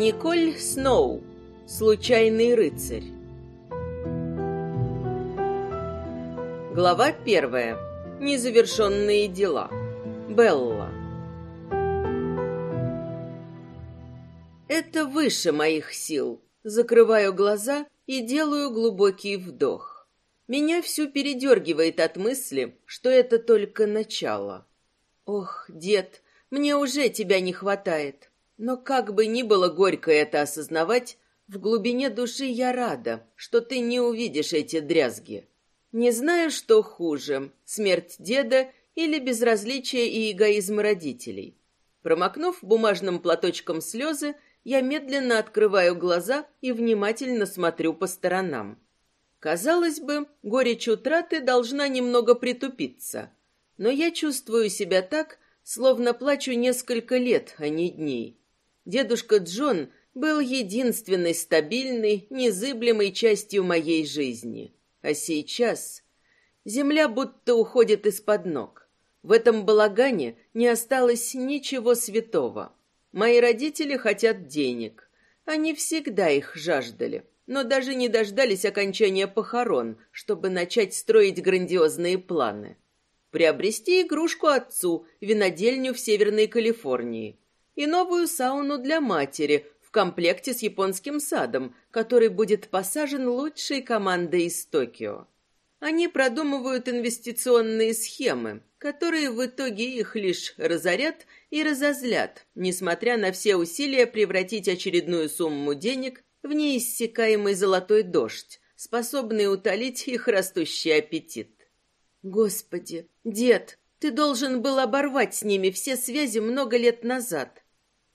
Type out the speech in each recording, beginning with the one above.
Николь Сноу. Случайный рыцарь. Глава первая. Незавершенные дела. Белла. Это выше моих сил. Закрываю глаза и делаю глубокий вдох. Меня всю передергивает от мысли, что это только начало. Ох, дед, мне уже тебя не хватает. Но как бы ни было горько это осознавать, в глубине души я рада, что ты не увидишь эти дрязги. Не знаю, что хуже, смерть деда или безразличие и эгоизм родителей. Промокнув бумажным платочком слезы, я медленно открываю глаза и внимательно смотрю по сторонам. Казалось бы, горечь утраты должна немного притупиться, но я чувствую себя так, словно плачу несколько лет, а не дней. Дедушка Джон был единственной стабильной, незыблемой частью моей жизни. А сейчас земля будто уходит из-под ног. В этом балагане не осталось ничего святого. Мои родители хотят денег. Они всегда их жаждали, но даже не дождались окончания похорон, чтобы начать строить грандиозные планы. Приобрести игрушку отцу, винодельню в Северной Калифорнии – и новую сауну для матери в комплекте с японским садом, который будет посажен лучшей командой из Токио. Они продумывают инвестиционные схемы, которые в итоге их лишь разорят и разозлят, несмотря на все усилия превратить очередную сумму денег в неиссякаемый золотой дождь, способный утолить их растущий аппетит. Господи, дед, ты должен был оборвать с ними все связи много лет назад.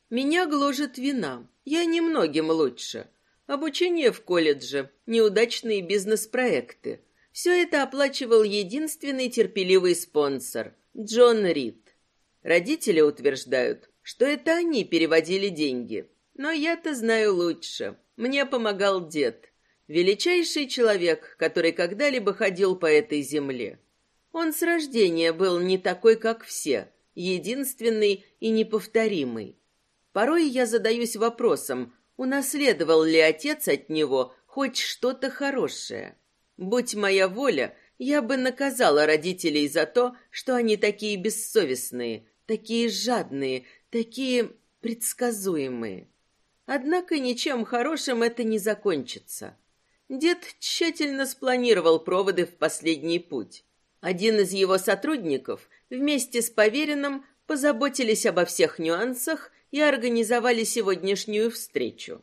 Меня гложет вина. Я немногим лучше. Обучение в колледже, неудачные бизнес-проекты. Все это оплачивал единственный терпеливый спонсор – Джон Рид. Родители утверждают, что это они переводили деньги. Но я-то знаю лучше. Мне помогал дед. Величайший человек, который когда-либо ходил по этой земле. Он с рождения был не такой, как все, единственный и неповторимый. Порой я задаюсь вопросом, унаследовал ли отец от него хоть что-то хорошее. Будь моя воля, я бы наказала родителей за то, что они такие бессовестные, такие жадные, такие предсказуемые. Однако ничем хорошим это не закончится. Дед тщательно спланировал проводы в последний путь. Один из его сотрудников вместе с поверенным позаботились обо всех нюансах и организовали сегодняшнюю встречу.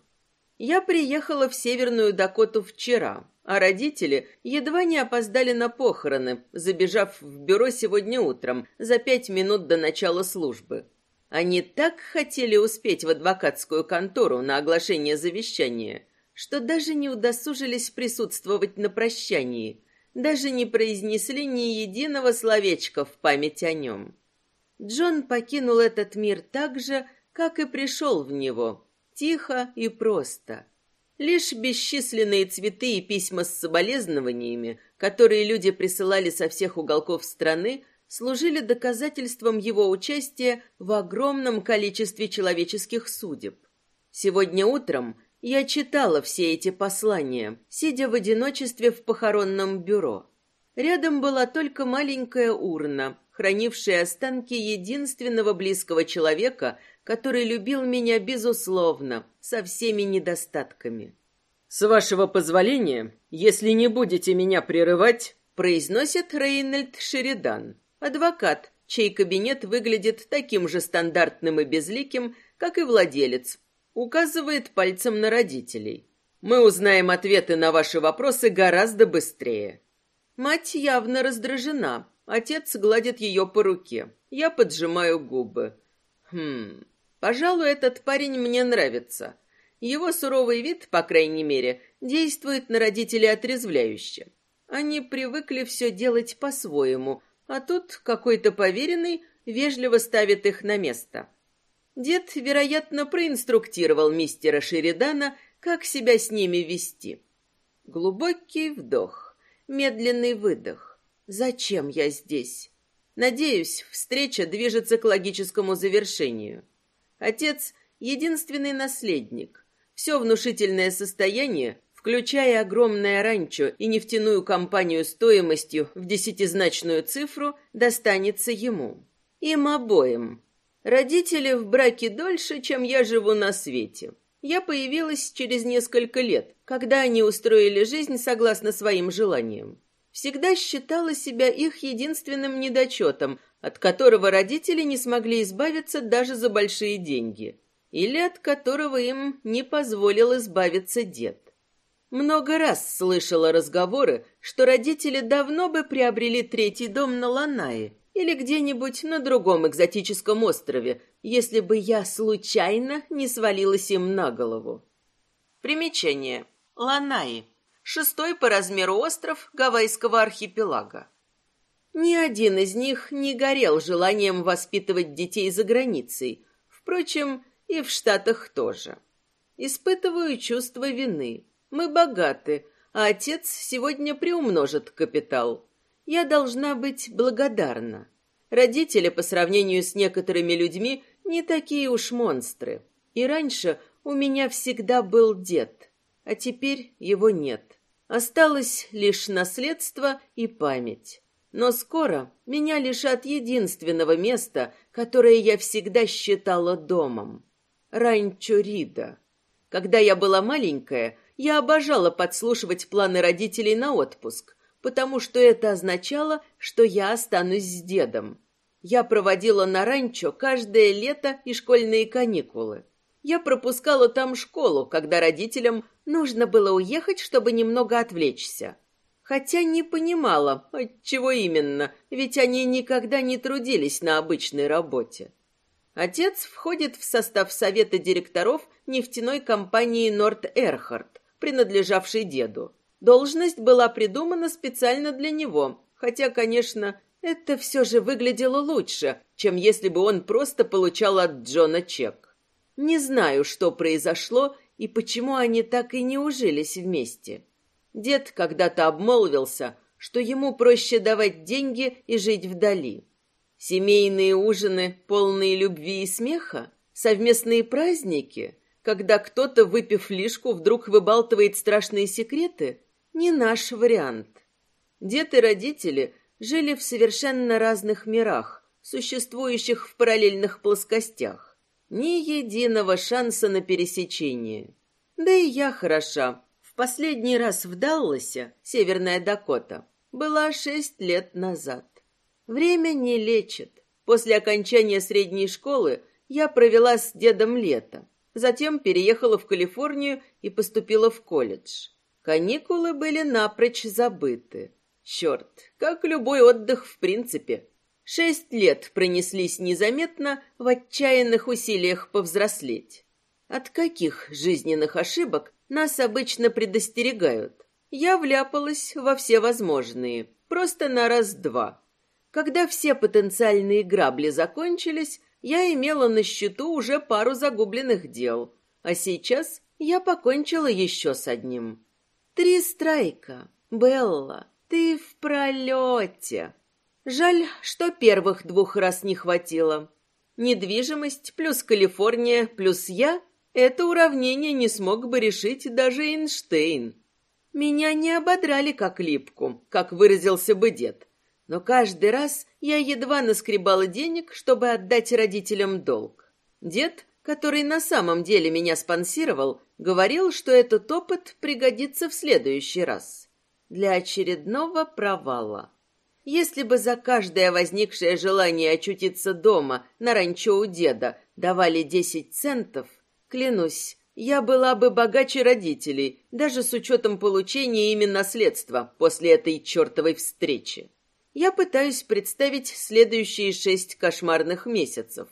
Я приехала в Северную Дакоту вчера, а родители едва не опоздали на похороны, забежав в бюро сегодня утром за пять минут до начала службы. Они так хотели успеть в адвокатскую контору на оглашение завещания, что даже не удосужились присутствовать на прощании, даже не произнесли ни единого словечка в память о нем. Джон покинул этот мир так же, как и пришел в него, тихо и просто. Лишь бесчисленные цветы и письма с соболезнованиями, которые люди присылали со всех уголков страны, служили доказательством его участия в огромном количестве человеческих судеб. Сегодня утром я читала все эти послания, сидя в одиночестве в похоронном бюро. Рядом была только маленькая урна, хранившая останки единственного близкого человека, который любил меня безусловно, со всеми недостатками. «С вашего позволения, если не будете меня прерывать», произносит Рейнольд Шеридан, адвокат, чей кабинет выглядит таким же стандартным и безликим, как и владелец, указывает пальцем на родителей. «Мы узнаем ответы на ваши вопросы гораздо быстрее». Мать явно раздражена, отец гладит ее по руке. Я поджимаю губы. Хм, Пожалуй, этот парень мне нравится. Его суровый вид, по крайней мере, действует на родителей отрезвляюще. Они привыкли все делать по-своему, а тут какой-то поверенный вежливо ставит их на место. Дед, вероятно, проинструктировал мистера Шеридана, как себя с ними вести. Глубокий вдох, медленный выдох. Зачем я здесь? Надеюсь, встреча движется к логическому завершению. Отец единственный наследник. Все внушительное состояние, включая огромное ранчо и нефтяную компанию стоимостью в десятизначную цифру, достанется ему. Им обоим. Родители в браке дольше, чем я живу на свете. Я появилась через несколько лет, когда они устроили жизнь согласно своим желаниям. Всегда считала себя их единственным недочетом, от которого родители не смогли избавиться даже за большие деньги, или от которого им не позволил избавиться дед. Много раз слышала разговоры, что родители давно бы приобрели третий дом на Ланае или где-нибудь на другом экзотическом острове, если бы я случайно не свалилась им на голову. Примечание. Ланаи. Шестой по размеру остров Гавайского архипелага. Ни один из них не горел желанием воспитывать детей за границей. Впрочем, и в Штатах тоже. Испытываю чувство вины. Мы богаты, а отец сегодня приумножит капитал. Я должна быть благодарна. Родители по сравнению с некоторыми людьми не такие уж монстры. И раньше у меня всегда был дед, а теперь его нет. Осталось лишь наследство и память. Но скоро меня лишат единственного места, которое я всегда считала домом. Ранчо Рида. Когда я была маленькая, я обожала подслушивать планы родителей на отпуск, потому что это означало, что я останусь с дедом. Я проводила на ранчо каждое лето и школьные каникулы. Я пропускала там школу, когда родителям нужно было уехать, чтобы немного отвлечься. Хотя не понимала, от чего именно, ведь они никогда не трудились на обычной работе. Отец входит в состав совета директоров нефтяной компании Норт Эрхард, принадлежавшей деду. Должность была придумана специально для него, хотя, конечно, это все же выглядело лучше, чем если бы он просто получал от Джона чек. Не знаю, что произошло и почему они так и не ужились вместе. Дед когда-то обмолвился, что ему проще давать деньги и жить вдали. Семейные ужины, полные любви и смеха, совместные праздники, когда кто-то, выпив лишку, вдруг выбалтывает страшные секреты, не наш вариант. Дед и родители жили в совершенно разных мирах, существующих в параллельных плоскостях. Ни единого шанса на пересечение. Да и я хороша. В последний раз в Далласе, Северная Дакота, была шесть лет назад. Время не лечит. После окончания средней школы я провела с дедом лето. Затем переехала в Калифорнию и поступила в колледж. Каникулы были напрочь забыты. Черт, как любой отдых в принципе. Шесть лет пронеслись незаметно в отчаянных усилиях повзрослеть. От каких жизненных ошибок нас обычно предостерегают? Я вляпалась во все возможные, просто на раз-два. Когда все потенциальные грабли закончились, я имела на счету уже пару загубленных дел, а сейчас я покончила еще с одним. Три страйка. Белла, ты в пролете. Жаль, что первых двух раз не хватило. Недвижимость плюс Калифорния плюс я — это уравнение не смог бы решить даже Эйнштейн. Меня не ободрали как липку, как выразился бы дед. Но каждый раз я едва наскребала денег, чтобы отдать родителям долг. Дед который на самом деле меня спонсировал, говорил, что этот опыт пригодится в следующий раз. Для очередного провала. Если бы за каждое возникшее желание очутиться дома на ранчо у деда давали десять центов, клянусь, я была бы богаче родителей, даже с учетом получения ими наследства после этой чертовой встречи. Я пытаюсь представить следующие шесть кошмарных месяцев.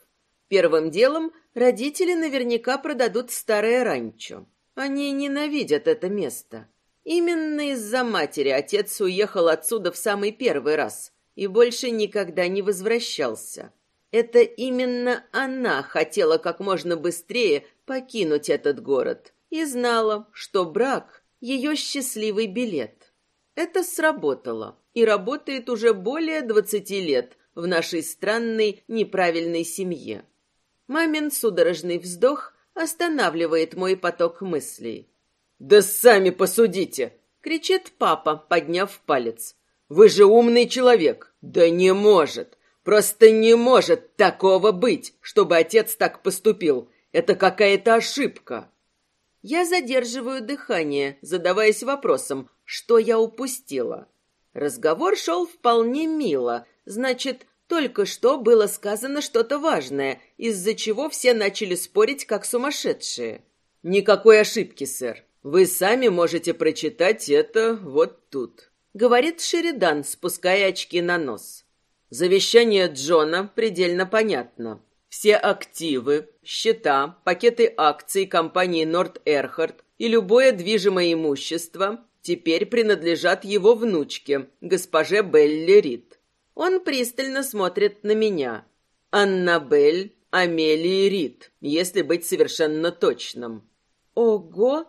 Первым делом родители наверняка продадут старое ранчо. Они ненавидят это место. Именно из-за матери отец уехал отсюда в самый первый раз и больше никогда не возвращался. Это именно она хотела как можно быстрее покинуть этот город и знала, что брак — ее счастливый билет. Это сработало и работает уже более двадцати лет в нашей странной неправильной семье. Мамин судорожный вздох останавливает мой поток мыслей. «Да сами посудите!» — кричит папа, подняв палец. «Вы же умный человек!» «Да не может! Просто не может такого быть, чтобы отец так поступил! Это какая-то ошибка!» Я задерживаю дыхание, задаваясь вопросом, что я упустила. Разговор шел вполне мило, значит, только что было сказано что-то важное, из-за чего все начали спорить как сумасшедшие. «Никакой ошибки, сэр. Вы сами можете прочитать это вот тут», — говорит Шеридан, спуская очки на нос. Завещание Джона предельно понятно. Все активы, счета, пакеты акций компании Норд Эрхард и любое движимое имущество теперь принадлежат его внучке, госпоже Белли Рид. Он пристально смотрит на меня. Аннабель Амелии Рид, если быть совершенно точным. Ого,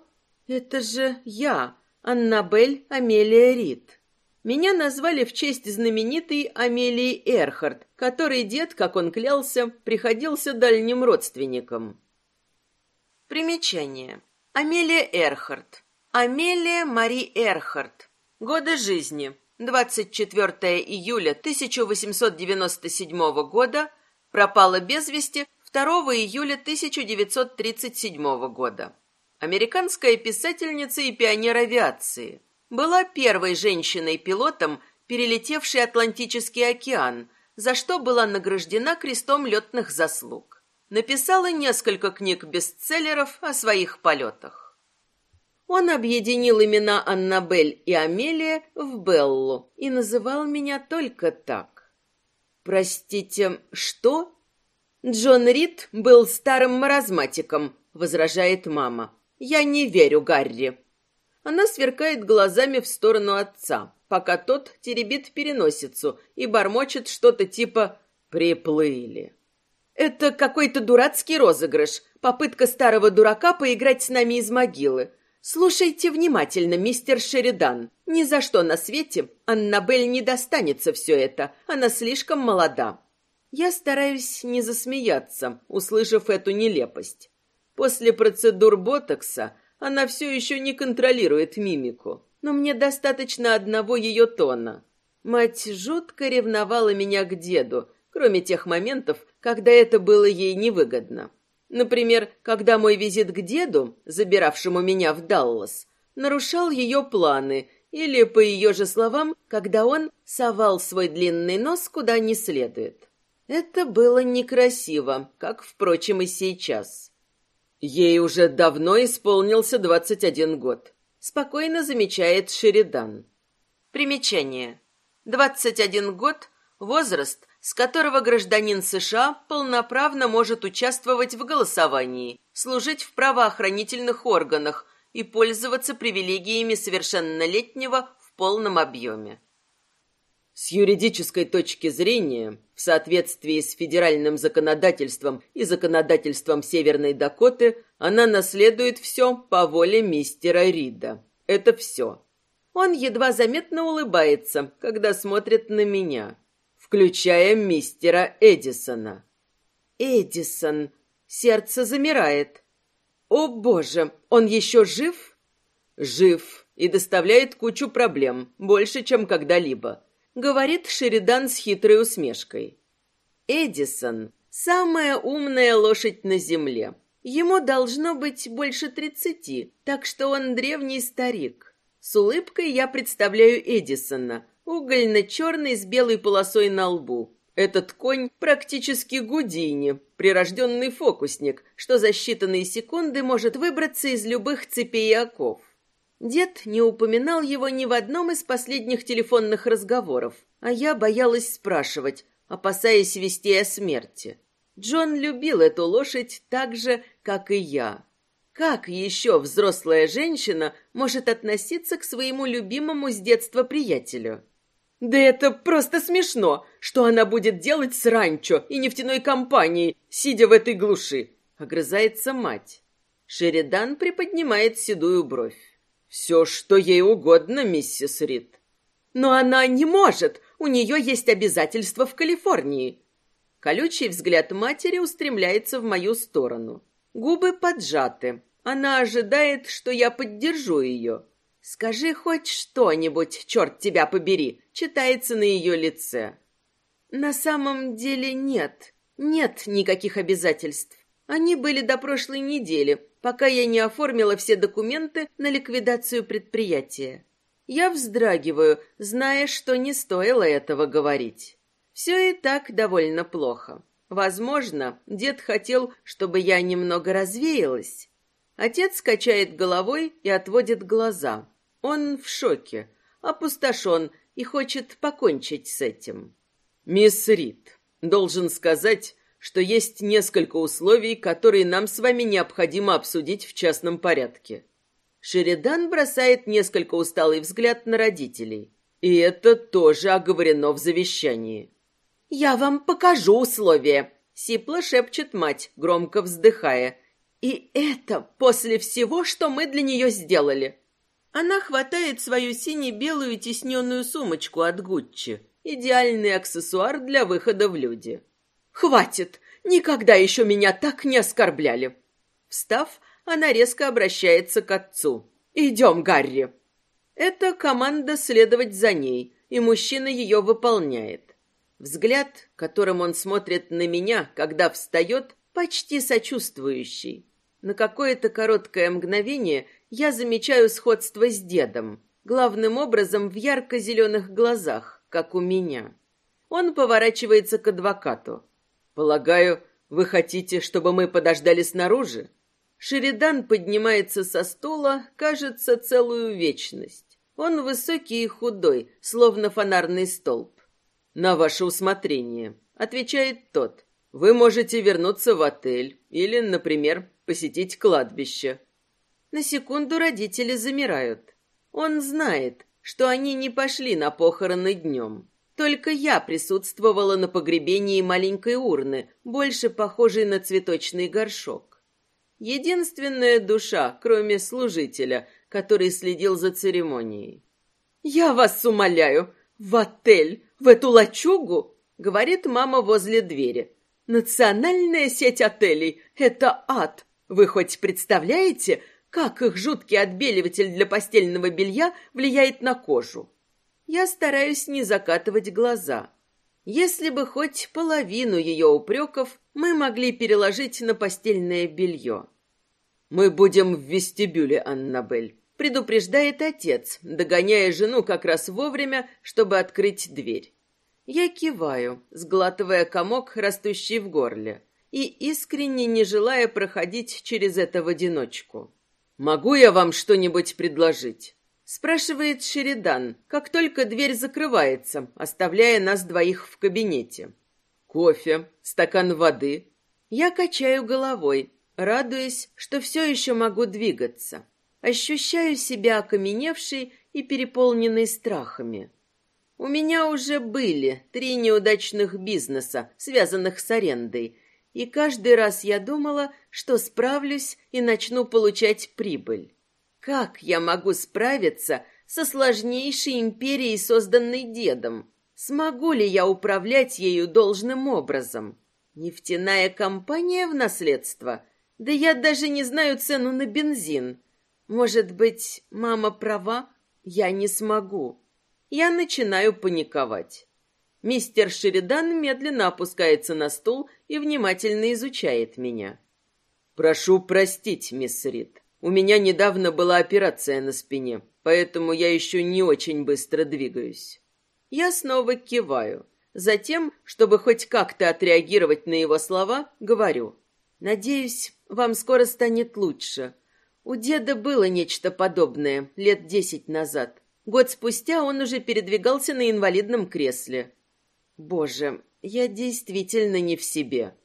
это же я, Аннабель Амелия Рид. Меня назвали в честь знаменитой Амелии Эрхард, который дед, как он клялся, приходился дальним родственником. Примечание. Амелия Эрхард. Амелия Мари Эрхард. Годы жизни. 24 июля 1897 года. Пропала без вести 2 июля 1937 года. Американская писательница и пионер авиации – была первой женщиной-пилотом, перелетевшей Атлантический океан, за что была награждена крестом летных заслуг. Написала несколько книг-бестселлеров о своих полетах. Он объединил имена Аннабель и Амелия в Беллу и называл меня только так. «Простите, что?» «Джон Рид был старым маразматиком», — возражает мама. «Я не верю Гарри. Она сверкает глазами в сторону отца, пока тот теребит переносицу и бормочет что-то типа «приплыли». «Это какой-то дурацкий розыгрыш, попытка старого дурака поиграть с нами из могилы. Слушайте внимательно, мистер Шеридан. Ни за что на свете Аннабель не достанется все это, она слишком молода». Я стараюсь не засмеяться, услышав эту нелепость. После процедур ботокса она все еще не контролирует мимику, но мне достаточно одного ее тона. Мать жутко ревновала меня к деду, кроме тех моментов, когда это было ей невыгодно. Например, когда мой визит к деду, забиравшему меня в Даллас, нарушал ее планы, или, по ее же словам, когда он совал свой длинный нос куда не следует. Это было некрасиво, как, впрочем, и сейчас. Ей уже давно исполнился двадцать один год. Спокойно замечает Шеридан. Примечание. Двадцать один год – возраст, с которого гражданин США полноправно может участвовать в голосовании, служить в правоохранительных органах и пользоваться привилегиями совершеннолетнего в полном объеме. С юридической точки зрения, в соответствии с федеральным законодательством и законодательством Северной Дакоты, она наследует все по воле мистера Рида. Это все. Он едва заметно улыбается, когда смотрит на меня, включая мистера Эдисона. Эдисон. Сердце замирает. О, боже, он еще жив? Жив и доставляет кучу проблем, больше, чем когда-либо говорит Шеридан с хитрой усмешкой. Эдисон – самая умная лошадь на земле. Ему должно быть больше тридцати, так что он древний старик. С улыбкой я представляю Эдисона, угольно-черный с белой полосой на лбу. Этот конь практически Гудини, прирожденный фокусник, что за считанные секунды может выбраться из любых цепей и оков. Дед не упоминал его ни в одном из последних телефонных разговоров, а я боялась спрашивать, опасаясь вести о смерти. Джон любил эту лошадь так же, как и я. Как еще взрослая женщина может относиться к своему любимому с детства приятелю? Да это просто смешно, что она будет делать с ранчо и нефтяной компанией, сидя в этой глуши, огрызается мать. Шеридан приподнимает седую бровь. «Все, что ей угодно, миссис Рид». «Но она не может! У нее есть обязательства в Калифорнии!» Колючий взгляд матери устремляется в мою сторону. Губы поджаты. Она ожидает, что я поддержу ее. «Скажи хоть что-нибудь, черт тебя побери!» читается на ее лице. На самом деле нет. Нет никаких обязательств. Они были до прошлой недели, пока я не оформила все документы на ликвидацию предприятия. Я вздрагиваю, зная, что не стоило этого говорить. Все и так довольно плохо. Возможно, дед хотел, чтобы я немного развеялась. Отец качает головой и отводит глаза. Он в шоке, опустошен и хочет покончить с этим. «Мисс Рид, должен сказать, что есть несколько условий, которые нам с вами необходимо обсудить в частном порядке. Шеридан бросает несколько усталый взгляд на родителей. И это тоже оговорено в завещании. «Я вам покажу условия», — сипло шепчет мать, громко вздыхая. «И это после всего, что мы для нее сделали». Она хватает свою сине-белую тисненную сумочку от Гуччи. Идеальный аксессуар для выхода в люди. «Хватит! Никогда еще меня так не оскорбляли!» Встав, она резко обращается к отцу. «Идем, Гарри!» Это команда следовать за ней, и мужчина ее выполняет. Взгляд, которым он смотрит на меня, когда встает, почти сочувствующий. На какое-то короткое мгновение я замечаю сходство с дедом, главным образом в ярко-зеленых глазах, как у меня. Он поворачивается к адвокату. Полагаю, вы хотите, чтобы мы подождали снаружи? Шеридан поднимается со стула, кажется, целую вечность. Он высокий и худой, словно фонарный столб. На ваше усмотрение, отвечает тот. Вы можете вернуться в отель или, например, посетить кладбище. На секунду родители замирают. Он знает, что они не пошли на похороны днем. Только я присутствовала на погребении маленькой урны, больше похожей на цветочный горшок. Единственная душа, кроме служителя, который следил за церемонией. «Я вас умоляю, в отель, в эту лачугу!» — говорит мама возле двери. «Национальная сеть отелей — это ад! Вы хоть представляете, как их жуткий отбеливатель для постельного белья влияет на кожу?» Я стараюсь не закатывать глаза. Если бы хоть половину ее упреков мы могли переложить на постельное белье. «Мы будем в вестибюле, Аннабель», — предупреждает отец, догоняя жену как раз вовремя, чтобы открыть дверь. Я киваю, сглатывая комок, растущий в горле, и искренне не желая проходить через это в одиночку. «Могу я вам что-нибудь предложить?» Спрашивает Шеридан, как только дверь закрывается, оставляя нас двоих в кабинете. Кофе, стакан воды. Я качаю головой, радуясь, что все еще могу двигаться. Ощущаю себя окаменевшей и переполненной страхами. У меня уже были три неудачных бизнеса, связанных с арендой, и каждый раз я думала, что справлюсь и начну получать прибыль. Как я могу справиться со сложнейшей империей, созданной дедом? Смогу ли я управлять ею должным образом? Нефтяная компания в наследство? Да я даже не знаю цену на бензин. Может быть, мама права? Я не смогу. Я начинаю паниковать. Мистер Шеридан медленно опускается на стул и внимательно изучает меня. «Прошу простить, мисс Рид. У меня недавно была операция на спине, поэтому я еще не очень быстро двигаюсь. Я снова киваю. Затем, чтобы хоть как-то отреагировать на его слова, говорю. «Надеюсь, вам скоро станет лучше. У деда было нечто подобное лет десять назад. Год спустя он уже передвигался на инвалидном кресле. Боже, я действительно не в себе.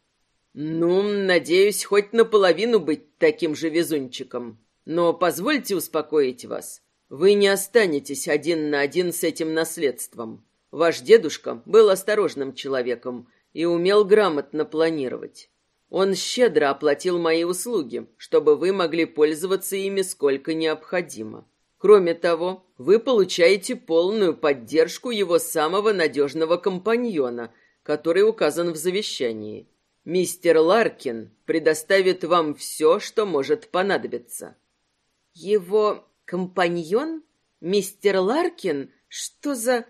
Ну, надеюсь, хоть наполовину быть таким же везунчиком. Но позвольте успокоить вас. Вы не останетесь один на один с этим наследством. Ваш дедушка был осторожным человеком и умел грамотно планировать. Он щедро оплатил мои услуги, чтобы вы могли пользоваться ими сколько необходимо. Кроме того, вы получаете полную поддержку его самого надежного компаньона, который указан в завещании. Мистер Ларкин предоставит вам все, что может понадобиться. Его компаньон? Мистер Ларкин? Что за...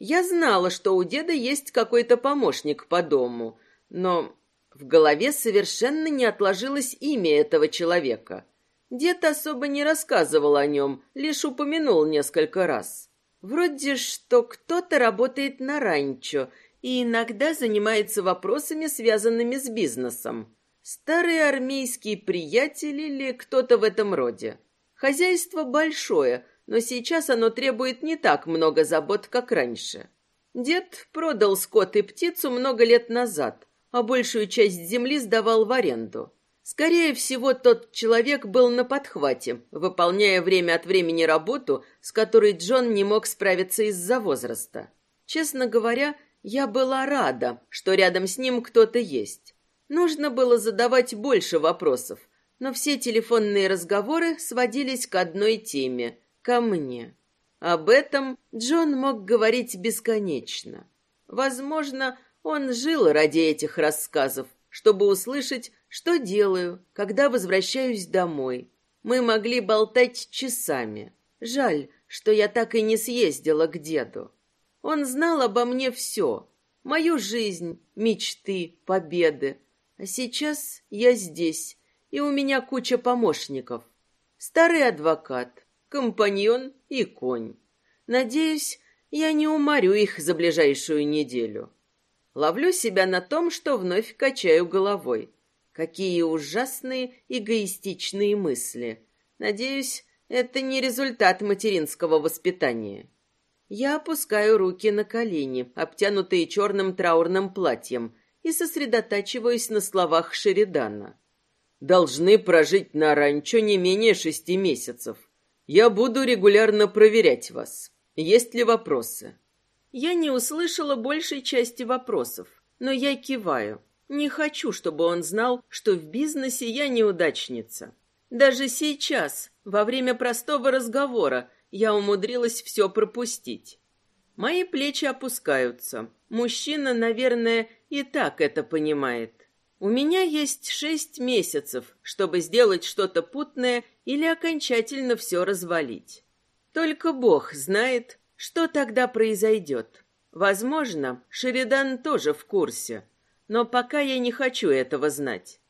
Я знала, что у деда есть какой-то помощник по дому, но в голове совершенно не отложилось имя этого человека. Дед особо не рассказывал о нем, лишь упомянул несколько раз. Вроде что кто-то работает на ранчо и иногда занимается вопросами, связанными с бизнесом. Старый армейский приятель или кто-то в этом роде. Хозяйство большое, но сейчас оно требует не так много забот, как раньше. Дед продал скот и птицу много лет назад, а большую часть земли сдавал в аренду. Скорее всего, тот человек был на подхвате, выполняя время от времени работу, с которой Джон не мог справиться из-за возраста. Честно говоря, я была рада, что рядом с ним кто-то есть. Нужно было задавать больше вопросов, но все телефонные разговоры сводились к одной теме — ко мне. Об этом Джон мог говорить бесконечно. Возможно, он жил ради этих рассказов, чтобы услышать, что делаю, когда возвращаюсь домой. Мы могли болтать часами. Жаль, что я так и не съездила к деду. Он знал обо мне все. Мою жизнь, мечты, победы. А сейчас я здесь, и у меня куча помощников. Старый адвокат, компаньон и конь. Надеюсь, я не уморю их за ближайшую неделю. Ловлю себя на том, что вновь качаю головой. Какие ужасные эгоистичные мысли. Надеюсь, это не результат материнского воспитания. Я опускаю руки на колени, обтянутые черным траурным платьем, и сосредотачиваюсь на словах Шеридана. «Должны прожить на ранчо не менее шести месяцев. Я буду регулярно проверять вас. Есть ли вопросы?» Я не услышала большей части вопросов, но я киваю. Не хочу, чтобы он знал, что в бизнесе я неудачница. Даже сейчас, во время простого разговора, я умудрилась все пропустить. Мои плечи опускаются. Мужчина, наверное, и так это понимает. У меня есть шесть месяцев, чтобы сделать что-то путное или окончательно все развалить. Только Бог знает, что тогда произойдет? Возможно, Шеридан тоже в курсе, но пока я не хочу этого знать.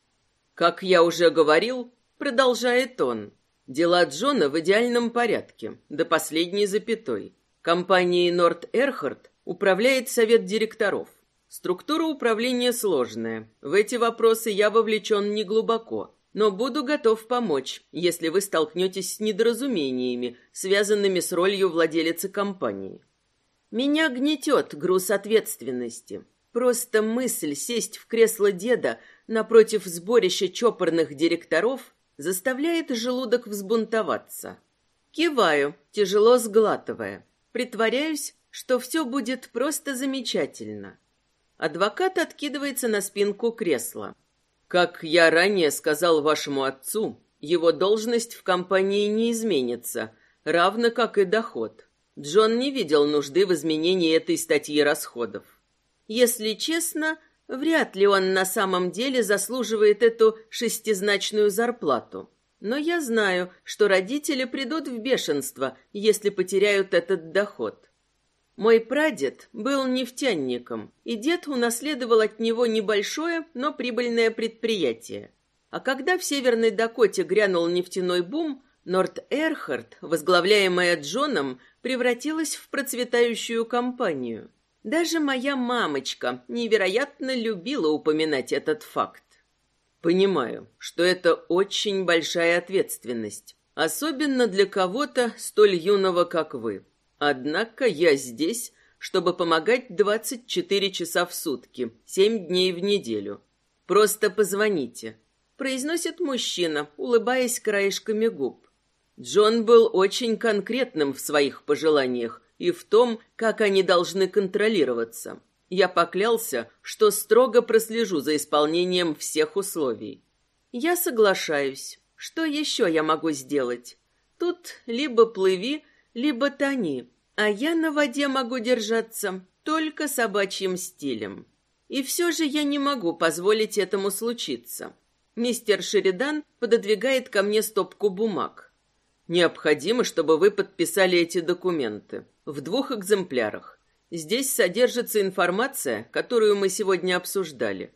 Как я уже говорил, продолжает он, дела Джона в идеальном порядке, до последней запятой. Компанией Норт Эрхард управляет совет директоров. Структура управления сложная. В эти вопросы я вовлечен неглубоко, но буду готов помочь, если вы столкнетесь с недоразумениями, связанными с ролью владелицы компании. Меня гнетет груз ответственности. Просто мысль сесть в кресло деда напротив сборища чопорных директоров заставляет желудок взбунтоваться. Киваю, тяжело сглатывая. Притворяюсь, что все будет просто замечательно. Адвокат откидывается на спинку кресла. Как я ранее сказал вашему отцу, его должность в компании не изменится, равно как и доход. Джон не видел нужды в изменении этой статьи расходов. Если честно, вряд ли он на самом деле заслуживает эту шестизначную зарплату. Но я знаю, что родители придут в бешенство, если потеряют этот доход. Мой прадед был нефтяником, и дед унаследовал от него небольшое, но прибыльное предприятие. А когда в Северной Дакоте грянул нефтяной бум, Норт Эрхард, возглавляемая Джоном, превратилась в процветающую компанию. Даже моя мамочка невероятно любила упоминать этот факт. Понимаю, что это очень большая ответственность, особенно для кого-то столь юного, как вы. Однако я здесь, чтобы помогать 24 часа в сутки, 7 дней в неделю. Просто позвоните, произносит мужчина, улыбаясь краешками губ. Джон был очень конкретным в своих пожеланиях и в том, как они должны контролироваться. Я поклялся, что строго прослежу за исполнением всех условий. Я соглашаюсь. Что еще я могу сделать? Тут либо плыви, либо тони, а я на воде могу держаться только собачьим стилем. И все же я не могу позволить этому случиться. Мистер Шеридан пододвигает ко мне стопку бумаг. Необходимо, чтобы вы подписали эти документы в двух экземплярах. Здесь содержится информация, которую мы сегодня обсуждали.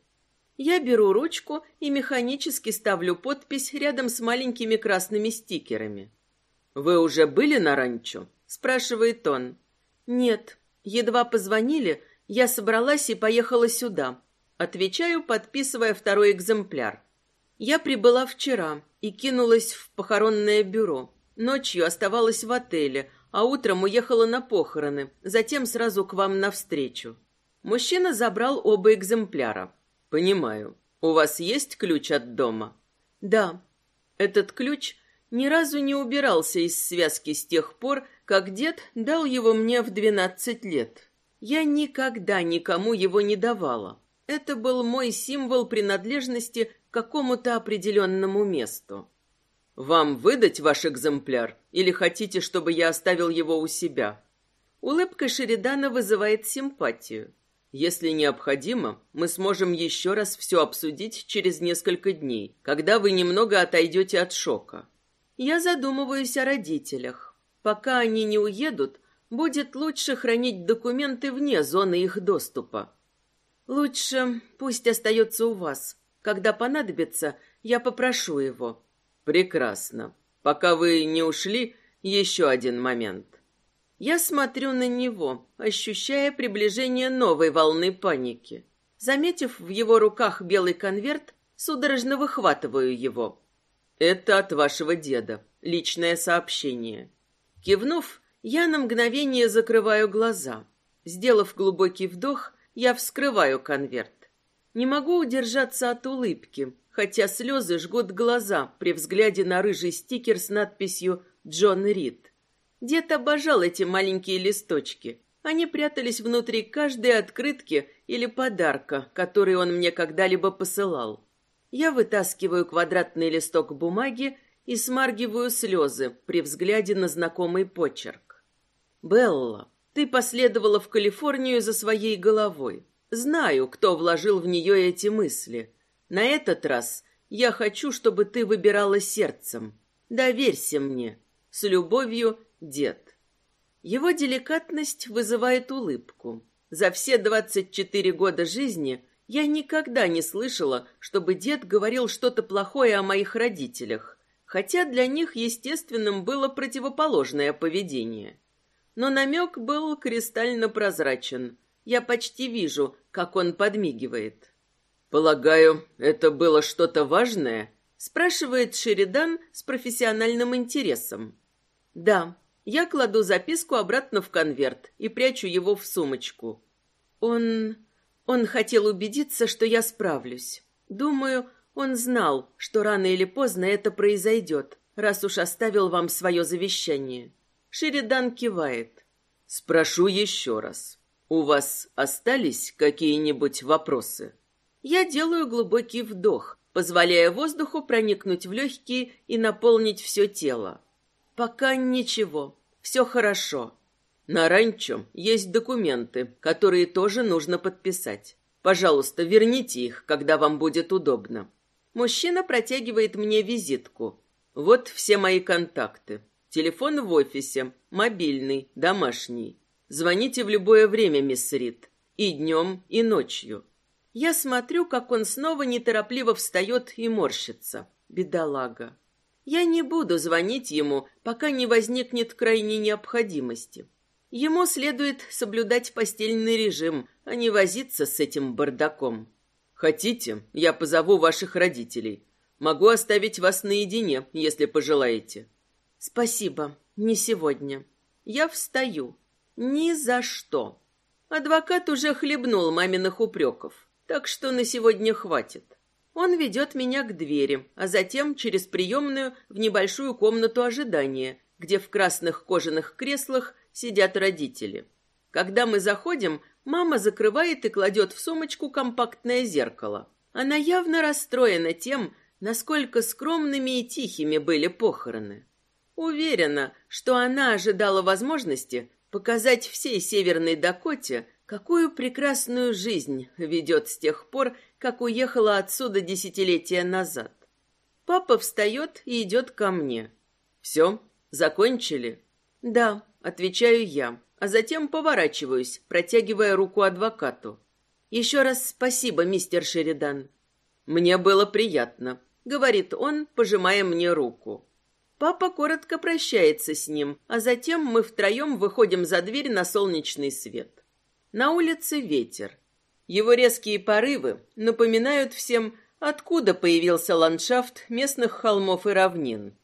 Я беру ручку и механически ставлю подпись рядом с маленькими красными стикерами. «Вы уже были на ранчо?» – спрашивает он. «Нет. Едва позвонили, я собралась и поехала сюда». Отвечаю, подписывая второй экземпляр. Я прибыла вчера и кинулась в похоронное бюро. Ночью оставалась в отеле, а утром уехала на похороны, затем сразу к вам навстречу. Мужчина забрал оба экземпляра. Понимаю. У вас есть ключ от дома? Да. Этот ключ ни разу не убирался из связки с тех пор, как дед дал его мне в двенадцать лет. Я никогда никому его не давала. Это был мой символ принадлежности к какому-то определенному месту. Вам выдать ваш экземпляр или хотите, чтобы я оставил его у себя? Улыбка Шеридана вызывает симпатию. Если необходимо, мы сможем еще раз все обсудить через несколько дней, когда вы немного отойдете от шока. Я задумываюсь о родителях. Пока они не уедут, будет лучше хранить документы вне зоны их доступа. Лучше пусть остается у вас. Когда понадобится, я попрошу его. Прекрасно. Пока вы не ушли, еще один момент. Я смотрю на него, ощущая приближение новой волны паники. Заметив в его руках белый конверт, судорожно выхватываю его. Это от вашего деда. Личное сообщение. Кивнув, я на мгновение закрываю глаза. Сделав глубокий вдох, я вскрываю конверт. Не могу удержаться от улыбки, хотя слезы жгут глаза при взгляде на рыжий стикер с надписью «Джон Рид». Дед обожал эти маленькие листочки. Они прятались внутри каждой открытки или подарка, который он мне когда-либо посылал. Я вытаскиваю квадратный листок бумаги и смаргиваю слезы при взгляде на знакомый почерк. «Белла, ты последовала в Калифорнию за своей головой. Знаю, кто вложил в нее эти мысли. На этот раз я хочу, чтобы ты выбирала сердцем. Доверься мне. С любовью, дед. Его деликатность вызывает улыбку. За все двадцать четыре года жизни я никогда не слышала, чтобы дед говорил что-то плохое о моих родителях, хотя для них естественным было противоположное поведение. Но намек был кристально прозрачен. Я почти вижу, как он подмигивает. «Полагаю, это было что-то важное?» спрашивает Шеридан с профессиональным интересом. «Да, я кладу записку обратно в конверт и прячу его в сумочку. Он... он хотел убедиться, что я справлюсь. Думаю, он знал, что рано или поздно это произойдет, раз уж оставил вам свое завещание. Шеридан кивает. Спрошу еще раз. У вас остались какие-нибудь вопросы? Я делаю глубокий вдох, позволяя воздуху проникнуть в легкие и наполнить все тело. Пока ничего. Все хорошо. На ранчо есть документы, которые тоже нужно подписать. Пожалуйста, верните их, когда вам будет удобно. Мужчина протягивает мне визитку. Вот все мои контакты. Телефон в офисе, мобильный, домашний. Звоните в любое время, мисс Рид. И днем, и ночью. Я смотрю, как он снова неторопливо встает и морщится. Бедолага. Я не буду звонить ему, пока не возникнет крайней необходимости. Ему следует соблюдать постельный режим, а не возиться с этим бардаком. Хотите, я позову ваших родителей. Могу оставить вас наедине, если пожелаете. Спасибо, не сегодня. Я встаю. Ни за что. Адвокат уже хлебнул маминых упреков, так что на сегодня хватит. Он ведет меня к двери, а затем через приемную в небольшую комнату ожидания, где в красных кожаных креслах сидят родители. Когда мы заходим, мама закрывает и кладет в сумочку компактное зеркало. Она явно расстроена тем, насколько скромными и тихими были похороны. Уверена, что она ожидала возможности показать всей Северной Дакоте, какую прекрасную жизнь ведет с тех пор, как уехала отсюда десятилетия назад. Папа встает и идет ко мне. «Все? Закончили?» «Да», — отвечаю я, а затем поворачиваюсь, протягивая руку адвокату. «Еще раз спасибо, мистер Шеридан». «Мне было приятно», — говорит он, пожимая мне руку. Папа коротко прощается с ним, а затем мы втроем выходим за дверь на солнечный свет. На улице ветер. Его резкие порывы напоминают всем, откуда появился ландшафт местных холмов и равнин.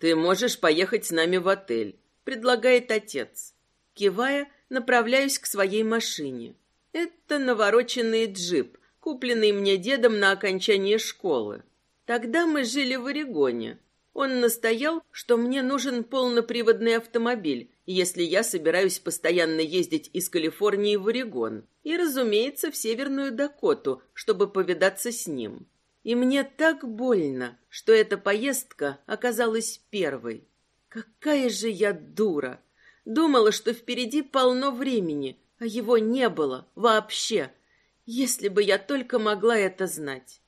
«Ты можешь поехать с нами в отель», — предлагает отец. Кивая, направляюсь к своей машине. Это навороченный джип, купленный мне дедом на окончании школы. Тогда мы жили в Орегоне. Он настоял, что мне нужен полноприводный автомобиль, если я собираюсь постоянно ездить из Калифорнии в Орегон, и, разумеется, в Северную Дакоту, чтобы повидаться с ним. И мне так больно, что эта поездка оказалась первой. Какая же я дура! Думала, что впереди полно времени, а его не было вообще. Если бы я только могла это знать.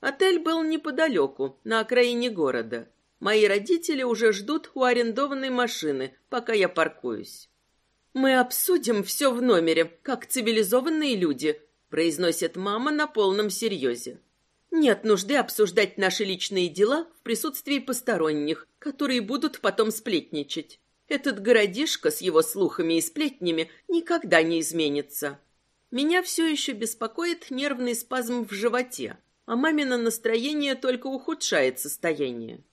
Отель был неподалеку, на окраине города. Мои родители уже ждут у арендованной машины, пока я паркуюсь. «Мы обсудим все в номере, как цивилизованные люди», произносит мама на полном серьезе. «Нет нужды обсуждать наши личные дела в присутствии посторонних, которые будут потом сплетничать. Этот городишко с его слухами и сплетнями никогда не изменится». Меня все еще беспокоит нервный спазм в животе, а мамино настроение только ухудшает состояние.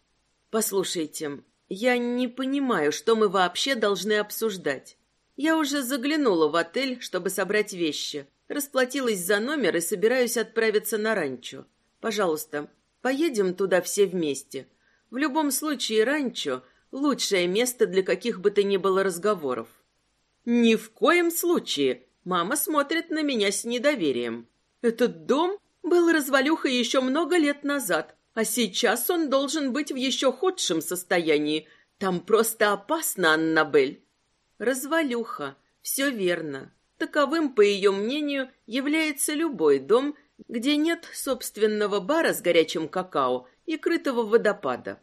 Послушайте, я не понимаю, что мы вообще должны обсуждать. Я уже заглянула в отель, чтобы собрать вещи, расплатилась за номер и собираюсь отправиться на ранчо. Пожалуйста, поедем туда все вместе. В любом случае, ранчо лучшее место для каких бы то ни было разговоров. Ни в коем случае. Мама смотрит на меня с недоверием. Этот дом был развалюхой еще много лет назад, а сейчас он должен быть в еще худшем состоянии. Там просто опасно, Аннабель. Развалюха. Все верно. Таковым, по ее мнению, является любой дом, где нет собственного бара с горячим какао и крытого водопада.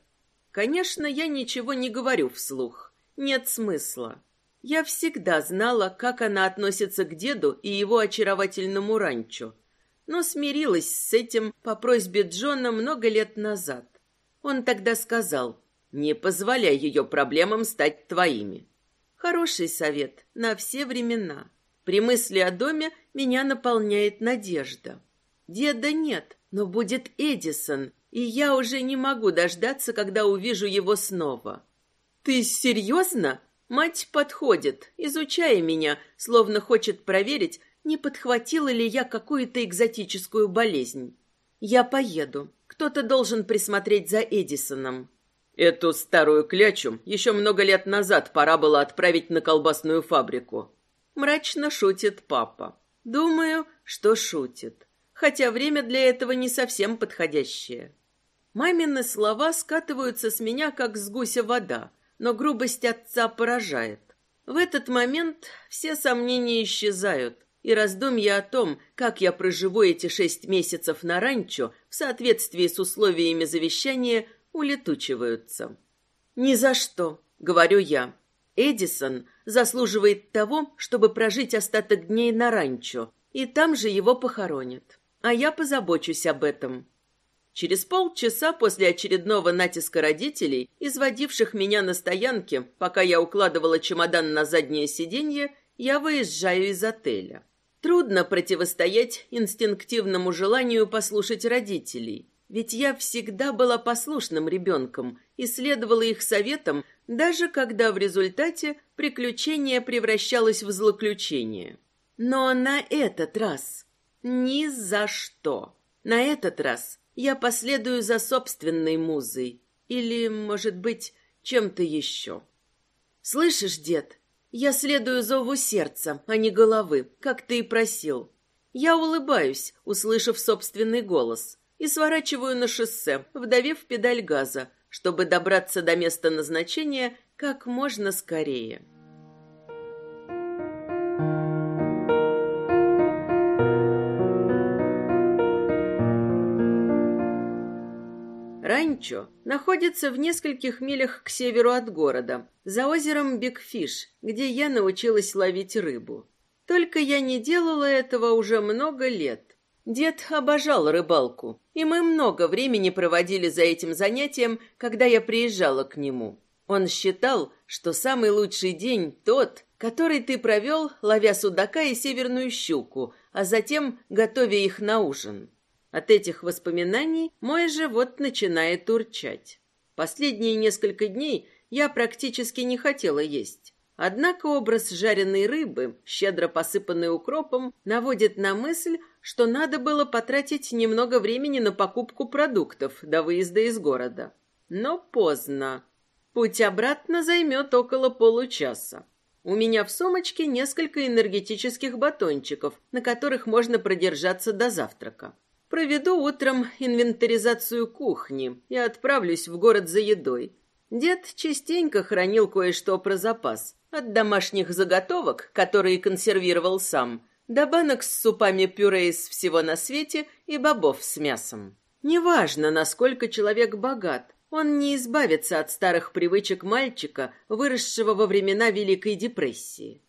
Конечно, я ничего не говорю вслух. Нет смысла. Я всегда знала, как она относится к деду и его очаровательному ранчо – но смирилась с этим по просьбе Джона много лет назад. Он тогда сказал, не позволяй ее проблемам стать твоими. Хороший совет на все времена. При мысли о доме меня наполняет надежда. Деда нет, но будет Эдисон, и я уже не могу дождаться, когда увижу его снова. Ты серьезно? Мать подходит, изучая меня, словно хочет проверить, не подхватила ли я какую-то экзотическую болезнь. Я поеду. Кто-то должен присмотреть за Эдисоном. Эту старую клячу еще много лет назад пора было отправить на колбасную фабрику. Мрачно шутит папа. Думаю, что шутит. Хотя время для этого не совсем подходящее. Мамины слова скатываются с меня, как с гуся вода, но грубость отца поражает. В этот момент все сомнения исчезают, и раздумья о том, как я проживу эти шесть месяцев на ранчо в соответствии с условиями завещания, улетучиваются. «Ни за что», — говорю я. Эдисон заслуживает того, чтобы прожить остаток дней на ранчо, и там же его похоронят. А я позабочусь об этом. Через полчаса после очередного натиска родителей, изводивших меня на стоянке, пока я укладывала чемодан на заднее сиденье, я выезжаю из отеля. Трудно противостоять инстинктивному желанию послушать родителей, ведь я всегда была послушным ребенком и следовала их советам, даже когда в результате приключение превращалось в злоключение. Но на этот раз ни за что. На этот раз я последую за собственной музой или, может быть, чем-то еще. Слышишь, дед, я следую зову сердца, а не головы, как ты и просил. Я улыбаюсь, услышав собственный голос, и сворачиваю на шоссе, вдавив педаль газа, чтобы добраться до места назначения как можно скорее. Ранчо находится в нескольких милях к северу от города, за озером Бигфиш, где я научилась ловить рыбу. Только я не делала этого уже много лет. Дед обожал рыбалку, и мы много времени проводили за этим занятием, когда я приезжала к нему. Он считал, что самый лучший день тот, который ты провел, ловя судака и северную щуку, а затем готовя их на ужин. От этих воспоминаний мой живот начинает урчать. Последние несколько дней я практически не хотела есть. Однако образ жареной рыбы, щедро посыпанной укропом, наводит на мысль, что надо было потратить немного времени на покупку продуктов до выезда из города. Но поздно. Путь обратно займет около получаса. У меня в сумочке несколько энергетических батончиков, на которых можно продержаться до завтрака. Проведу утром инвентаризацию кухни и отправлюсь в город за едой. Дед частенько хранил кое-что про запас. От домашних заготовок, которые консервировал сам, до банок с супами-пюре из всего на свете и бобов с мясом. Неважно, насколько человек богат, он не избавится от старых привычек мальчика, выросшего во времена Великой депрессии.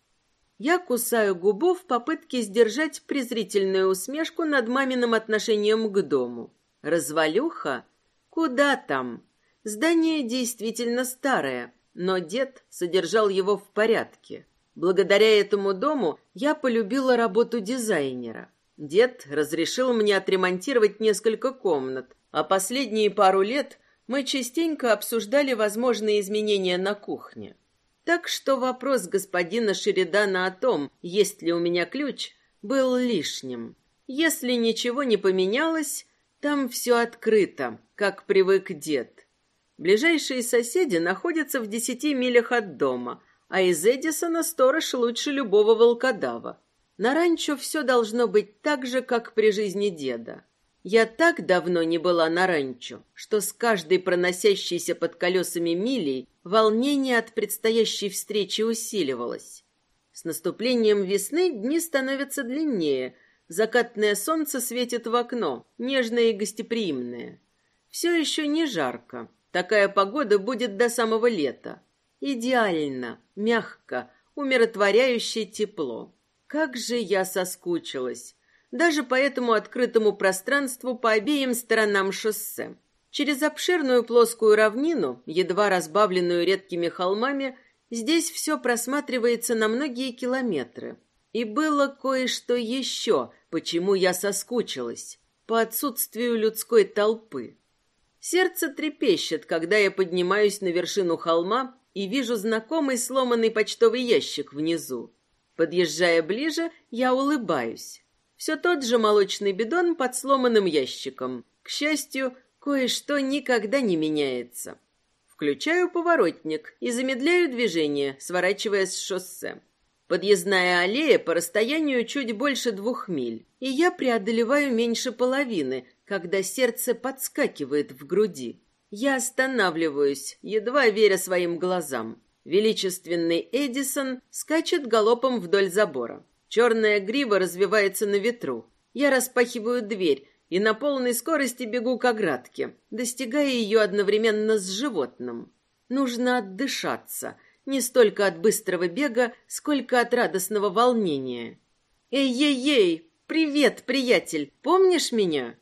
Я кусаю губу в попытке сдержать презрительную усмешку над маминым отношением к дому. Развалюха? Куда там? Здание действительно старое, но дед содержал его в порядке. Благодаря этому дому я полюбила работу дизайнера. Дед разрешил мне отремонтировать несколько комнат, а последние пару лет мы частенько обсуждали возможные изменения на кухне. Так что вопрос господина Шеридана о том, есть ли у меня ключ, был лишним. Если ничего не поменялось, там все открыто, как привык дед. Ближайшие соседи находятся в десяти милях от дома, а из Эдисона сторож лучше любого волкодава. На ранчо все должно быть так же, как при жизни деда. Я так давно не была на ранчо, что с каждой проносящейся под колесами милей волнение от предстоящей встречи усиливалось. С наступлением весны дни становятся длиннее, закатное солнце светит в окно, нежное и гостеприимное. Все еще не жарко, такая погода будет до самого лета. Идеально, мягко, умиротворяющее тепло. Как же я соскучилась! даже по этому открытому пространству по обеим сторонам шоссе. Через обширную плоскую равнину, едва разбавленную редкими холмами, здесь все просматривается на многие километры. И было кое-что еще, почему я соскучилась, по отсутствию людской толпы. Сердце трепещет, когда я поднимаюсь на вершину холма и вижу знакомый сломанный почтовый ящик внизу. Подъезжая ближе, я улыбаюсь. Все тот же молочный бидон под сломанным ящиком. К счастью, кое-что никогда не меняется. Включаю поворотник и замедляю движение, сворачивая с шоссе. Подъездная аллея по расстоянию чуть больше двух миль, и я преодолеваю меньше половины, когда сердце подскакивает в груди. Я останавливаюсь, едва веря своим глазам. Величественный Эдисон скачет галопом вдоль забора. Черная грива развивается на ветру. Я распахиваю дверь и на полной скорости бегу к оградке, достигая ее одновременно с животным. Нужно отдышаться, не столько от быстрого бега, сколько от радостного волнения. «Эй-ей-ей! Привет, приятель! Помнишь меня?»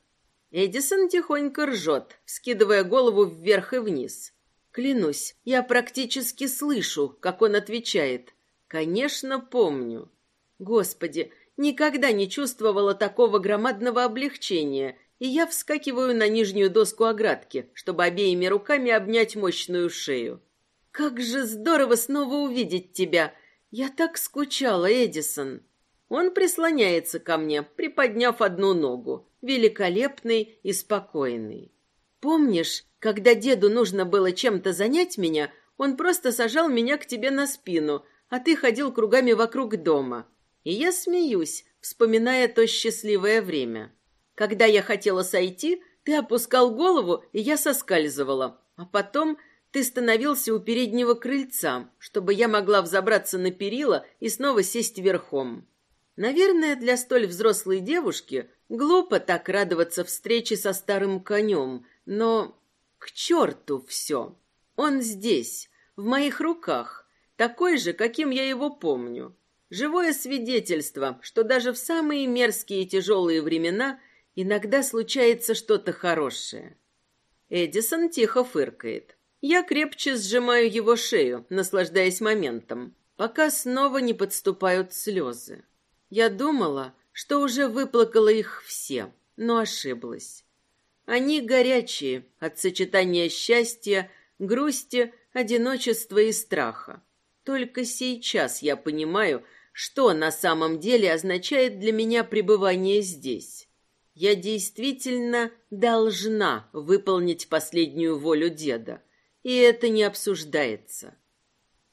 Эдисон тихонько ржет, вскидывая голову вверх и вниз. Клянусь, я практически слышу, как он отвечает. «Конечно, помню». Господи, никогда не чувствовала такого громадного облегчения, и я вскакиваю на нижнюю доску оградки, чтобы обеими руками обнять мощную шею. Как же здорово снова увидеть тебя. Я так скучала, Эдисон. Он прислоняется ко мне, приподняв одну ногу, великолепный и спокойный. Помнишь, когда деду нужно было чем-то занять меня, он просто сажал меня к тебе на спину, а ты ходил кругами вокруг дома. И я смеюсь, вспоминая то счастливое время. Когда я хотела сойти, ты опускал голову, и я соскальзывала. А потом ты становился у переднего крыльца, чтобы я могла взобраться на перила и снова сесть верхом. Наверное, для столь взрослой девушки глупо так радоваться встрече со старым конем, но К черту все. Он здесь, в моих руках, такой же, каким я его помню. Живое свидетельство, что даже в самые мерзкие и тяжелые времена иногда случается что-то хорошее. Эдисон тихо фыркает. Я крепче сжимаю его шею, наслаждаясь моментом, пока снова не подступают слезы. Я думала, что уже выплакала их все, но ошиблась. Они горячие от сочетания счастья, грусти, одиночества и страха. Только сейчас я понимаю, что на самом деле означает для меня пребывание здесь. Я действительно должна выполнить последнюю волю деда, и это не обсуждается.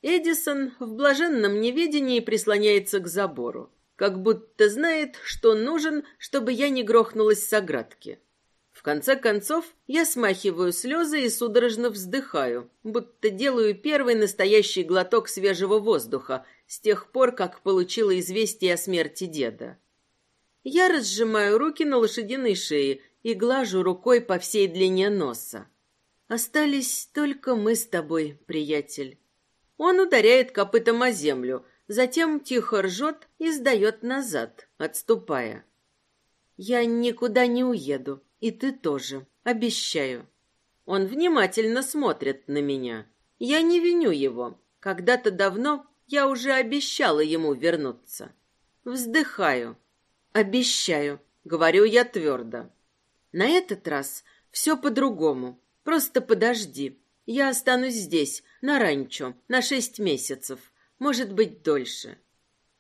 Эдисон в блаженном неведении прислоняется к забору, как будто знает, что нужен, чтобы я не грохнулась с оградки. В конце концов, я смахиваю слезы и судорожно вздыхаю, будто делаю первый настоящий глоток свежего воздуха с тех пор, как получила известие о смерти деда. Я разжимаю руки на лошадиной шее и глажу рукой по всей длине носа. Остались только мы с тобой, приятель. Он ударяет копытом о землю, затем тихо ржет и сдает назад, отступая. Я никуда не уеду, и ты тоже, обещаю. Он внимательно смотрит на меня. Я не виню его. Когда-то давно я уже обещала ему вернуться. Вздыхаю. Обещаю, говорю я твердо. На этот раз все по-другому. Просто подожди. Я останусь здесь, на ранчо, на шесть месяцев, может быть, дольше.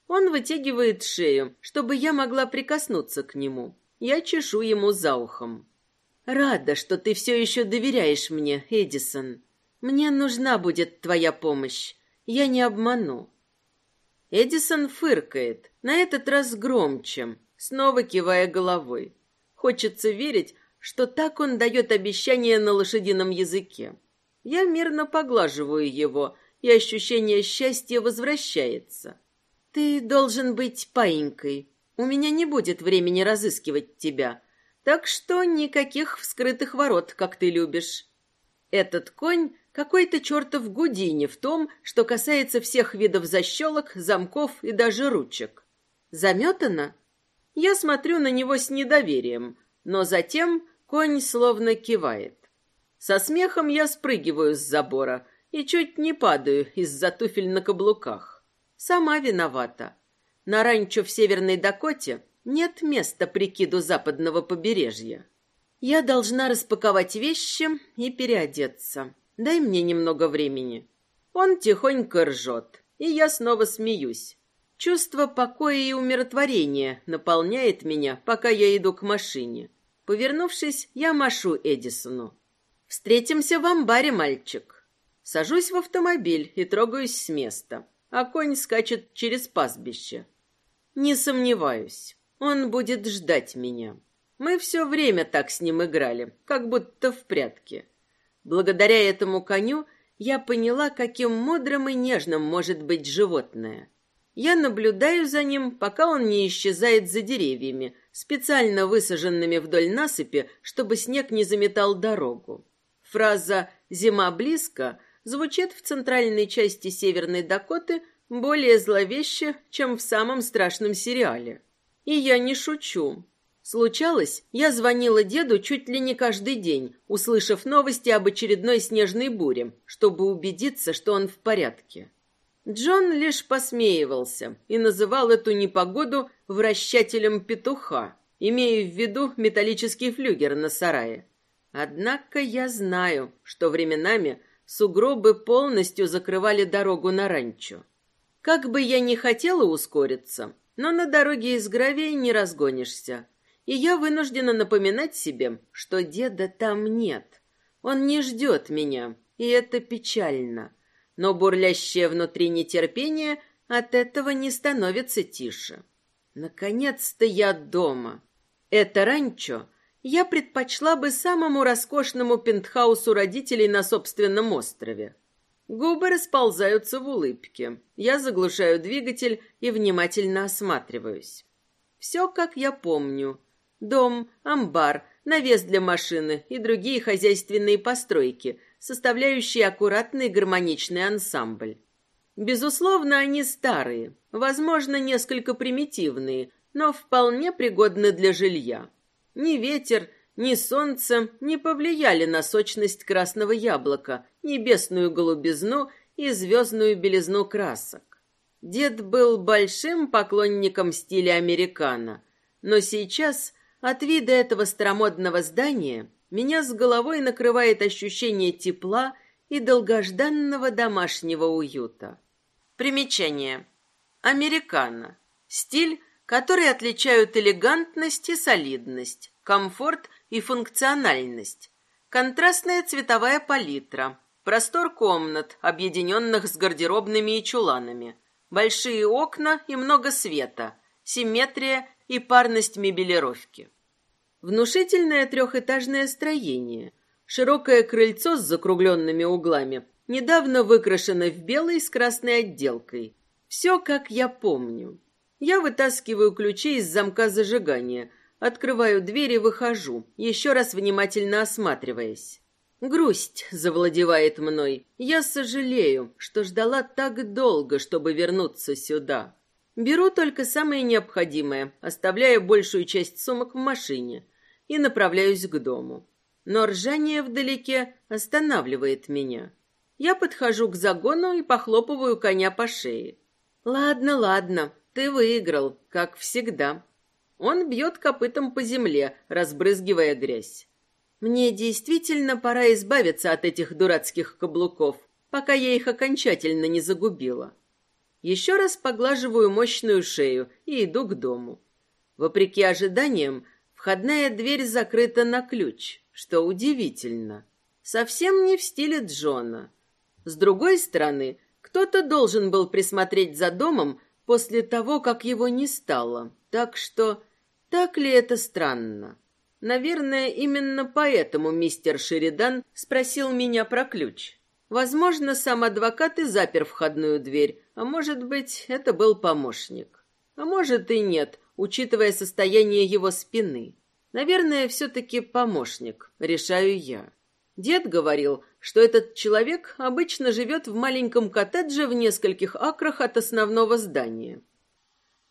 Он вытягивает шею, чтобы я могла прикоснуться к нему. Я чешу ему за ухом. Рада, что ты все еще доверяешь мне, Эдисон. Мне нужна будет твоя помощь. Я не обману. Эдисон фыркает, на этот раз громче, снова кивая головой. Хочется верить, что так он дает обещание на лошадином языке. Я мирно поглаживаю его, и ощущение счастья возвращается. Ты должен быть паинькой. У меня не будет времени разыскивать тебя. Так что никаких вскрытых ворот, как ты любишь. Этот конь какой-то чертов Гудини в том, что касается всех видов защелок, замков и даже ручек. Заметано? Я смотрю на него с недоверием, но затем конь словно кивает. Со смехом я спрыгиваю с забора и чуть не падаю из-за туфель на каблуках. Сама виновата. На ранчо в Северной Дакоте нет места прикиду западного побережья. Я должна распаковать вещи и переодеться. Дай мне немного времени. Он тихонько ржет, и я снова смеюсь. Чувство покоя и умиротворения наполняет меня, пока я иду к машине. Повернувшись, я машу Эдисону. «Встретимся в амбаре, мальчик». Сажусь в автомобиль и трогаюсь с места, а конь скачет через пастбище. Не сомневаюсь, он будет ждать меня. Мы все время так с ним играли, как будто в прятки. Благодаря этому коню я поняла, каким мудрым и нежным может быть животное. Я наблюдаю за ним, пока он не исчезает за деревьями, специально высаженными вдоль насыпи, чтобы снег не заметал дорогу. Фраза «зима близко» звучит в центральной части Северной Дакоты более зловеще, чем в самом страшном сериале. И я не шучу. Случалось, я звонила деду чуть ли не каждый день, услышав новости об очередной снежной буре, чтобы убедиться, что он в порядке. Джон лишь посмеивался и называл эту непогоду вращателем петуха, имея в виду металлический флюгер на сарае. Однако я знаю, что временами сугробы полностью закрывали дорогу на ранчо. Как бы я ни хотела ускориться, но на дороге из гравия не разгонишься. И я вынуждена напоминать себе, что деда там нет. Он не ждет меня, и это печально. Но бурлящее внутри нетерпение от этого не становится тише. Наконец-то я дома. Это ранчо я предпочла бы самому роскошному пентхаусу родителей на собственном острове. Губы расползаются в улыбке. Я заглушаю двигатель и внимательно осматриваюсь. Все, как я помню. Дом, амбар, навес для машины и другие хозяйственные постройки, составляющие аккуратный гармоничный ансамбль. Безусловно, они старые, возможно, несколько примитивные, но вполне пригодны для жилья. Ни ветер, ни солнце не повлияли на сочность красного яблока, небесную голубизну и звездную белизну красок. Дед был большим поклонником стиля американо, но сейчас от вида этого старомодного здания меня с головой накрывает ощущение тепла и долгожданного домашнего уюта. Примечание. Американо. Стиль, который отличают элегантность и солидность, комфорт и функциональность. Контрастная цветовая палитра. Простор комнат, объединенных с гардеробными и чуланами. Большие окна и много света. Симметрия и парность мебелировки. Внушительное трехэтажное строение. Широкое крыльцо с закругленными углами недавно выкрашена в белый с красной отделкой. Все, как я помню. Я вытаскиваю ключи из замка зажигания, открываю дверь и выхожу, еще раз внимательно осматриваясь. Грусть завладевает мной. Я сожалею, что ждала так долго, чтобы вернуться сюда. Беру только самое необходимое, оставляя большую часть сумок в машине и направляюсь к дому. Но ржание вдалеке останавливает меня. Я подхожу к загону и похлопываю коня по шее. «Ладно, ладно, ты выиграл, как всегда». Он бьет копытом по земле, разбрызгивая грязь. Мне действительно пора избавиться от этих дурацких каблуков, пока я их окончательно не загубила. Еще раз поглаживаю мощную шею и иду к дому. Вопреки ожиданиям, входная дверь закрыта на ключ, что удивительно. Совсем не в стиле Джона. С другой стороны, кто-то должен был присмотреть за домом после того, как его не стало. Так что, так ли это странно? Наверное, именно поэтому мистер Шеридан спросил меня про ключ. Возможно, сам адвокат и запер входную дверь, а может быть, это был помощник. А может и нет, учитывая состояние его спины. Наверное, все-таки помощник, решаю я. Дед говорил, что этот человек обычно живет в маленьком коттедже в нескольких акрах от основного здания.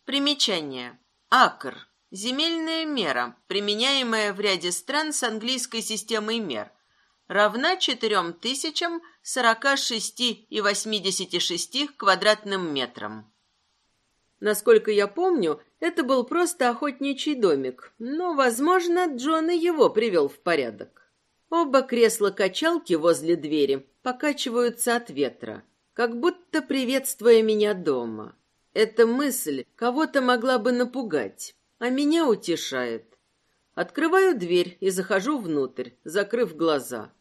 Примечание. Акр. Земельная мера, применяемая в ряде стран с английской системой мер, равна 4046,86 квадратным метрам. Насколько я помню, это был просто охотничий домик, но, возможно, Джон и его привел в порядок. Оба кресла-качалки возле двери покачиваются от ветра, как будто приветствуя меня дома. Эта мысль кого-то могла бы напугать, а меня утешает. Открываю дверь и захожу внутрь, закрыв глаза.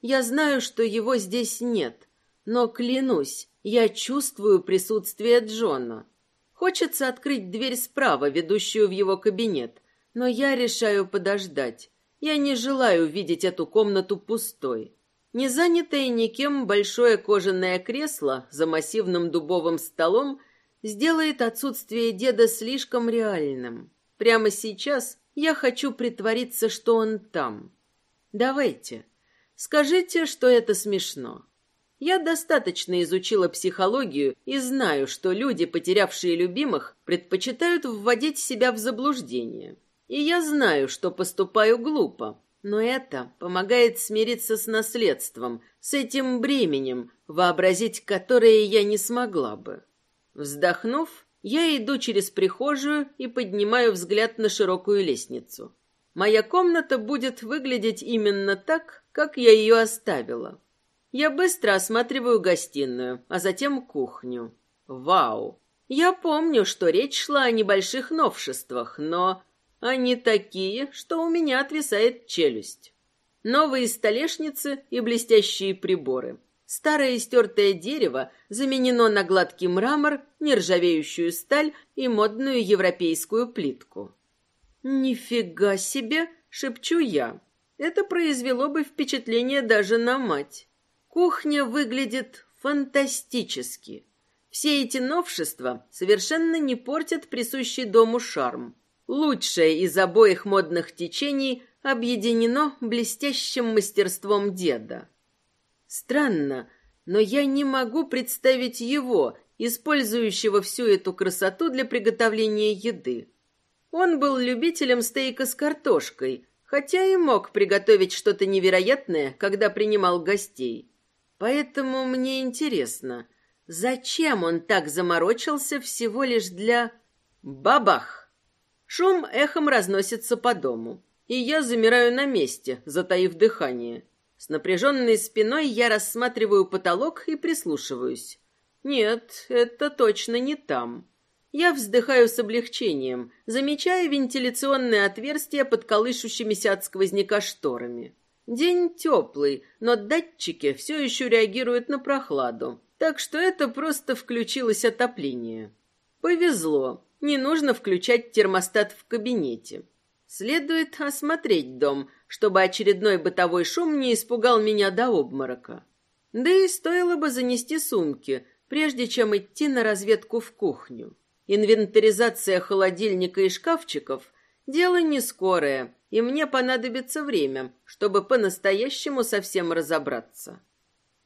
Я знаю, что его здесь нет, но клянусь, я чувствую присутствие Джона. Хочется открыть дверь справа, ведущую в его кабинет, но я решаю подождать. Я не желаю видеть эту комнату пустой. Не занятое никем большое кожаное кресло за массивным дубовым столом сделает отсутствие деда слишком реальным. Прямо сейчас я хочу притвориться, что он там. Давайте, скажите, что это смешно. Я достаточно изучила психологию и знаю, что люди, потерявшие любимых, предпочитают вводить себя в заблуждение. И я знаю, что поступаю глупо, но это помогает смириться с наследством, с этим бременем, вообразить которое я не смогла бы. Вздохнув, я иду через прихожую и поднимаю взгляд на широкую лестницу. Моя комната будет выглядеть именно так, как я ее оставила. Я быстро осматриваю гостиную, а затем кухню. Вау! Я помню, что речь шла о небольших новшествах, но они такие, что у меня отвисает челюсть. Новые столешницы и блестящие приборы. Старое истертое дерево заменено на гладкий мрамор, нержавеющую сталь и модную европейскую плитку. «Нифига себе!» — шепчу я. Это произвело бы впечатление даже на мать. Кухня выглядит фантастически. Все эти новшества совершенно не портят присущий дому шарм. лучшее из обоих модных течений объединено блестящим мастерством деда. Странно, но я не могу представить его, использующего всю эту красоту для приготовления еды. Он был любителем стейка с картошкой, хотя и мог приготовить что-то невероятное, когда принимал гостей. Поэтому мне интересно, зачем он так заморочился всего лишь для... Бабах! Шум эхом разносится по дому, и я замираю на месте, затаив дыхание. С напряженной спиной я рассматриваю потолок и прислушиваюсь. Нет, это точно не там. Я вздыхаю с облегчением, замечая вентиляционное отверстие под колышущимися от сквозняка шторами. День теплый, но датчики все еще реагируют на прохладу, так что это просто включилось отопление. Повезло, не нужно включать термостат в кабинете. Следует осмотреть дом, чтобы очередной бытовой шум не испугал меня до обморока. Да и стоило бы занести сумки, прежде чем идти на разведку в кухню. Инвентаризация холодильника и шкафчиков – дело не скорое, и мне понадобится время, чтобы по-настоящему совсем разобраться.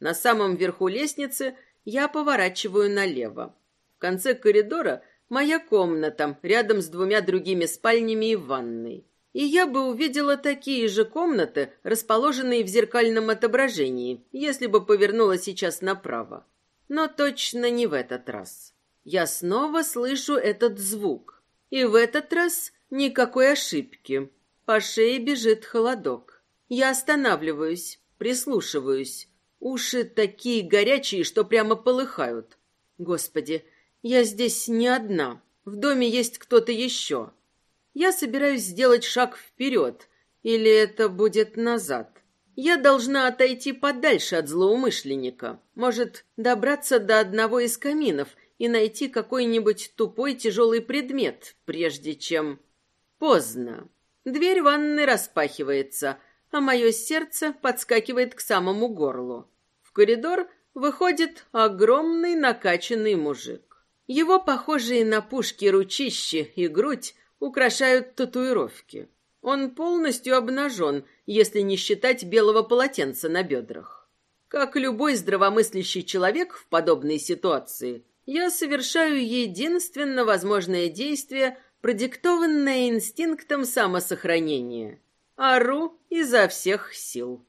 На самом верху лестницы я поворачиваю налево. В конце коридора моя комната, рядом с двумя другими спальнями и ванной. И я бы увидела такие же комнаты, расположенные в зеркальном отображении, если бы повернула сейчас направо. Но точно не в этот раз. Я снова слышу этот звук. И в этот раз никакой ошибки. По шее бежит холодок. Я останавливаюсь, прислушиваюсь. Уши такие горячие, что прямо полыхают. Господи, я здесь не одна. В доме есть кто-то еще. Я собираюсь сделать шаг вперед, или это будет назад. Я должна отойти подальше от злоумышленника. Может, добраться до одного из каминов и найти какой-нибудь тупой тяжелый предмет, прежде чем... Поздно. Дверь ванны распахивается, а мое сердце подскакивает к самому горлу. В коридор выходит огромный накачанный мужик. Его похожие на пушки ручищи и грудь украшают татуировки. Он полностью обнажен, если не считать белого полотенца на бедрах. Как любой здравомыслящий человек в подобной ситуации, я совершаю единственно возможное действие, продиктованное инстинктом самосохранения. Ору изо всех сил.